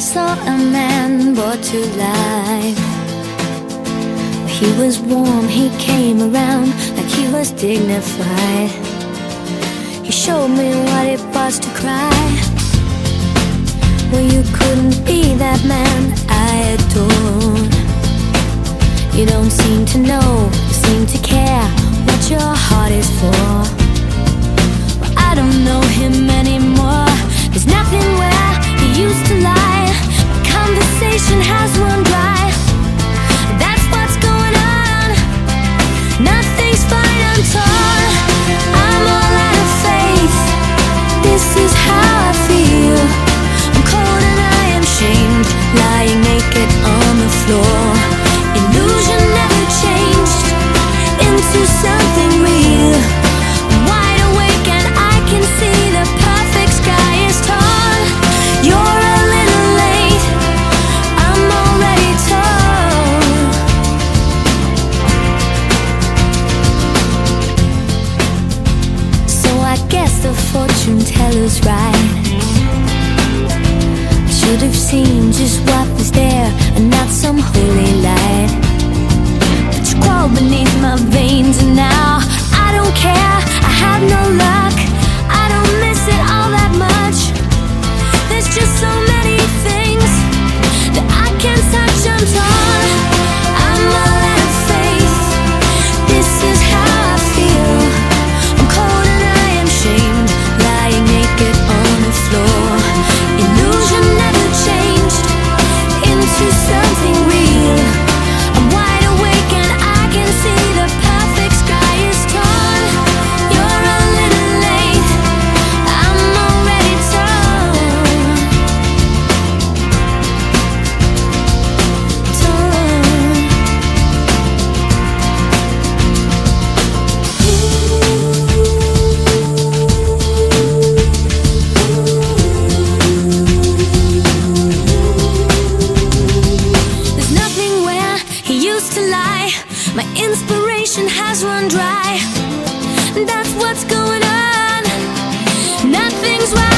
I saw a man brought to life. He was warm, he came around like he was dignified. He showed me what it was to cry. Well, you couldn't be that man I was right. I should have seen just what was there and not some holy light. But you crawled beneath my veins and now. My inspiration has run dry. That's what's going on. Nothing's right.